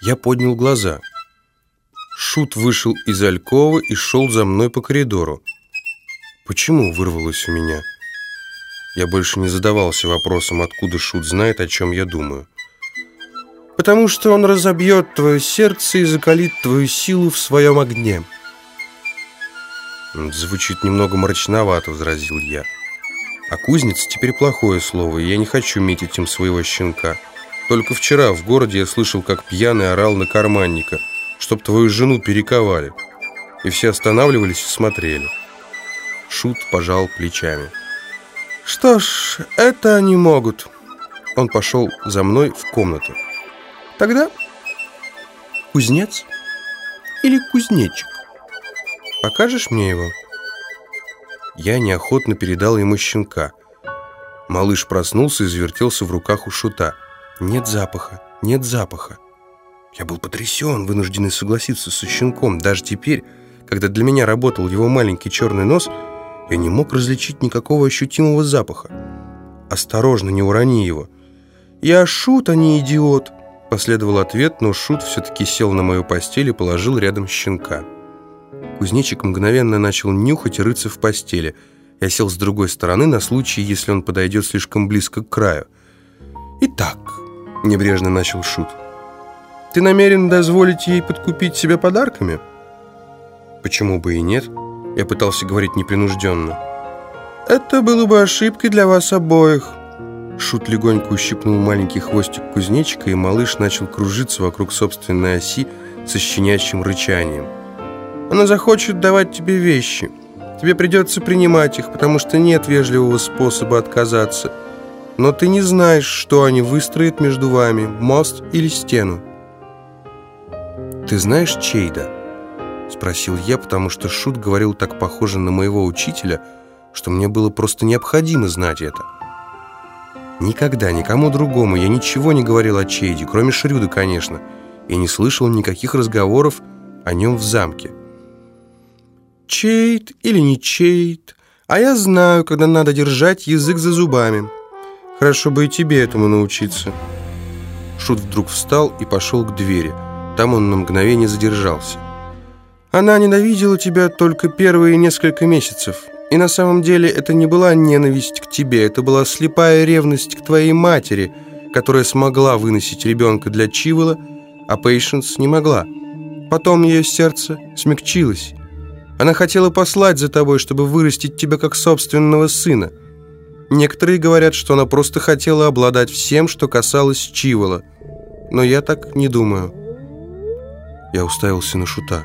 Я поднял глаза. Шут вышел из Алькова и шел за мной по коридору. Почему вырвалось у меня? Я больше не задавался вопросом, откуда Шут знает, о чем я думаю. Потому что он разобьет твое сердце и закалит твою силу в своем огне. Звучит немного мрачновато, возразил я. А кузница теперь плохое слово, и я не хочу метить им своего щенка. Только вчера в городе я слышал, как пьяный орал на карманника, чтоб твою жену перековали. И все останавливались и смотрели. Шут пожал плечами. «Что ж, это они могут». Он пошел за мной в комнату. «Тогда кузнец или кузнечик? Покажешь мне его?» Я неохотно передал ему щенка. Малыш проснулся и завертелся в руках у шута. «Нет запаха, нет запаха». Я был потрясен, вынужденный согласиться со щенком. Даже теперь, когда для меня работал его маленький черный нос – я не мог различить никакого ощутимого запаха. «Осторожно, не урони его!» «Я Шут, а не идиот!» Последовал ответ, но Шут все-таки сел на мою постель и положил рядом щенка. Кузнечик мгновенно начал нюхать и рыться в постели. Я сел с другой стороны на случай, если он подойдет слишком близко к краю. «Итак», — небрежно начал Шут, — «ты намерен дозволить ей подкупить себя подарками?» «Почему бы и нет?» Я пытался говорить непринужденно. «Это было бы ошибкой для вас обоих». Шут легонько ущипнул маленький хвостик кузнечика, и малыш начал кружиться вокруг собственной оси со щенячьим рычанием. «Она захочет давать тебе вещи. Тебе придется принимать их, потому что нет вежливого способа отказаться. Но ты не знаешь, что они выстроят между вами, мост или стену». «Ты знаешь Чейда?» Спросил я, потому что Шут говорил так похоже на моего учителя, что мне было просто необходимо знать это. Никогда никому другому я ничего не говорил о Чейде, кроме Шрюда, конечно, и не слышал никаких разговоров о нем в замке. Чейд или не Чейд, а я знаю, когда надо держать язык за зубами. Хорошо бы и тебе этому научиться. Шут вдруг встал и пошел к двери. Там он на мгновение задержался. Она ненавидела тебя только первые несколько месяцев. И на самом деле это не была ненависть к тебе, это была слепая ревность к твоей матери, которая смогла выносить ребенка для Чивола, а Пейшенс не могла. Потом ее сердце смягчилось. Она хотела послать за тобой, чтобы вырастить тебя как собственного сына. Некоторые говорят, что она просто хотела обладать всем, что касалось Чивола. Но я так не думаю. Я уставился на Шута.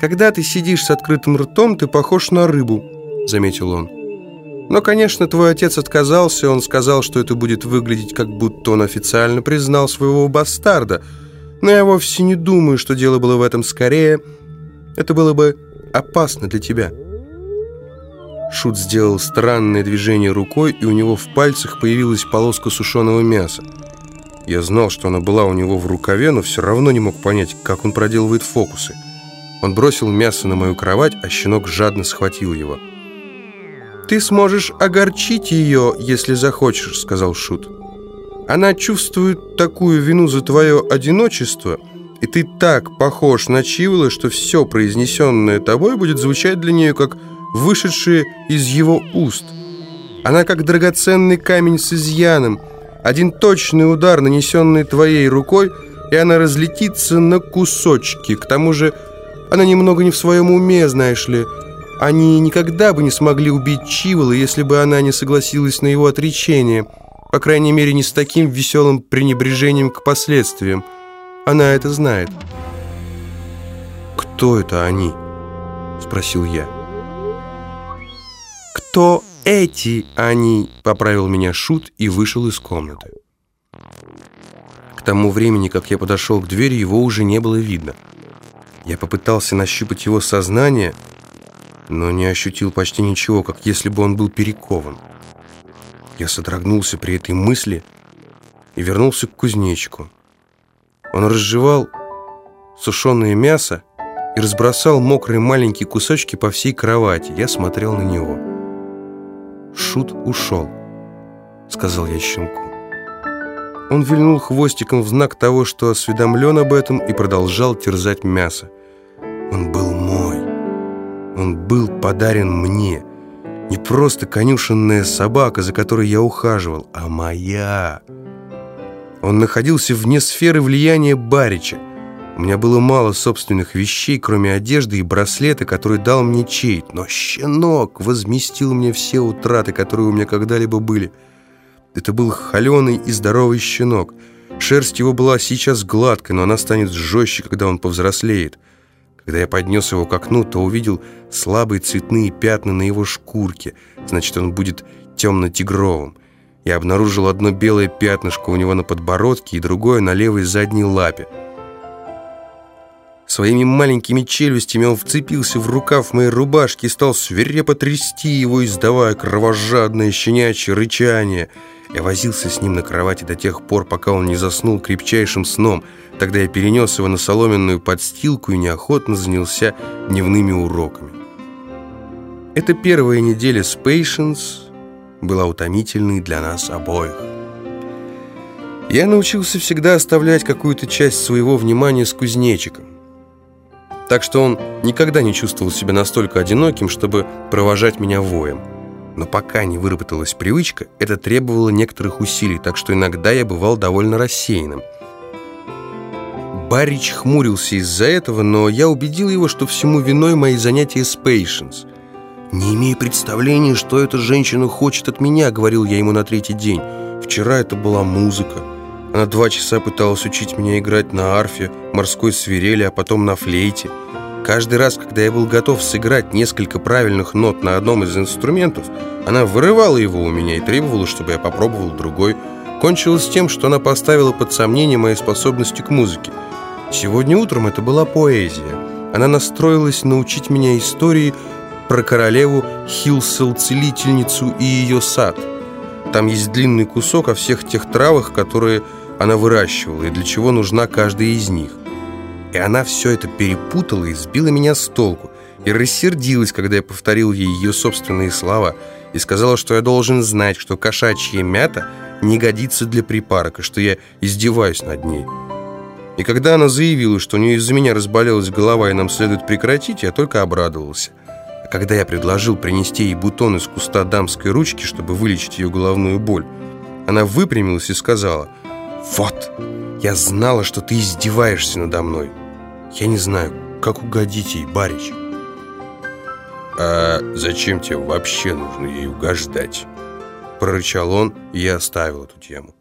«Когда ты сидишь с открытым ртом, ты похож на рыбу», — заметил он. «Но, конечно, твой отец отказался, он сказал, что это будет выглядеть, как будто он официально признал своего бастарда. Но я вовсе не думаю, что дело было в этом скорее. Это было бы опасно для тебя». Шут сделал странное движение рукой, и у него в пальцах появилась полоска сушеного мяса. Я знал, что она была у него в рукаве, но все равно не мог понять, как он проделывает фокусы. Он бросил мясо на мою кровать, а щенок жадно схватил его. «Ты сможешь огорчить ее, если захочешь», — сказал Шут. «Она чувствует такую вину за твое одиночество, и ты так похож на Чивола, что все произнесенное тобой будет звучать для нее, как вышедшее из его уст. Она как драгоценный камень с изъяном, один точный удар, нанесенный твоей рукой, и она разлетится на кусочки, к тому же она немного не в своем уме, знаешь ли. Они никогда бы не смогли убить Чивола, если бы она не согласилась на его отречение. По крайней мере, не с таким веселым пренебрежением к последствиям. Она это знает. «Кто это они?» – спросил я. «Кто эти они?» – поправил меня Шут и вышел из комнаты. К тому времени, как я подошел к двери, его уже не было видно – я попытался нащупать его сознание, но не ощутил почти ничего, как если бы он был перекован. Я содрогнулся при этой мысли и вернулся к кузнечику. Он разжевал сушеное мясо и разбросал мокрые маленькие кусочки по всей кровати. Я смотрел на него. «Шут ушел», — сказал я щенку. Он вильнул хвостиком в знак того, что осведомлен об этом, и продолжал терзать мясо. Он был мой. Он был подарен мне. Не просто конюшенная собака, за которой я ухаживал, а моя. Он находился вне сферы влияния Барича. У меня было мало собственных вещей, кроме одежды и браслета, который дал мне Чейт. Но щенок возместил мне все утраты, которые у меня когда-либо были. Это был холеный и здоровый щенок. Шерсть его была сейчас гладкой, но она станет жестче, когда он повзрослеет. Когда я поднес его к окну, то увидел слабые цветные пятна на его шкурке. Значит, он будет темно-тигровым. Я обнаружил одно белое пятнышко у него на подбородке и другое на левой задней лапе. Своими маленькими челюстями он вцепился в рукав моей рубашки и стал свирепо трясти его, издавая кровожадное щенячье рычание. Я возился с ним на кровати до тех пор, пока он не заснул крепчайшим сном. Тогда я перенес его на соломенную подстилку и неохотно занялся дневными уроками. Эта первая неделя с Patience была утомительной для нас обоих. Я научился всегда оставлять какую-то часть своего внимания с кузнечиком так что он никогда не чувствовал себя настолько одиноким, чтобы провожать меня воем. Но пока не выработалась привычка, это требовало некоторых усилий, так что иногда я бывал довольно рассеянным. Барич хмурился из-за этого, но я убедил его, что всему виной мои занятия с Пейшенс. «Не имею представления, что эта женщина хочет от меня», — говорил я ему на третий день. «Вчера это была музыка». Она два часа пыталась учить меня играть на арфе, морской свирели, а потом на флейте. Каждый раз, когда я был готов сыграть несколько правильных нот на одном из инструментов, она вырывала его у меня и требовала, чтобы я попробовал другой. Кончилось тем, что она поставила под сомнение мои способности к музыке. Сегодня утром это была поэзия. Она настроилась научить меня истории про королеву Хилсел-целительницу и ее сад. Там есть длинный кусок о всех тех травах, которые она выращивала и для чего нужна каждая из них. И она все это перепутала и сбила меня с толку, и рассердилась, когда я повторил ей ее собственные слова, и сказала, что я должен знать, что кошачья мята не годится для припарка, что я издеваюсь над ней. И когда она заявила, что у нее из-за меня разболелась голова и нам следует прекратить, я только обрадовался. А когда я предложил принести ей бутон из куста дамской ручки, чтобы вылечить ее головную боль, она выпрямилась и сказала – «Вот, я знала, что ты издеваешься надо мной. Я не знаю, как угодить ей, барич». «А зачем тебе вообще нужно ей угождать?» Прорычал он, и я оставил эту тему.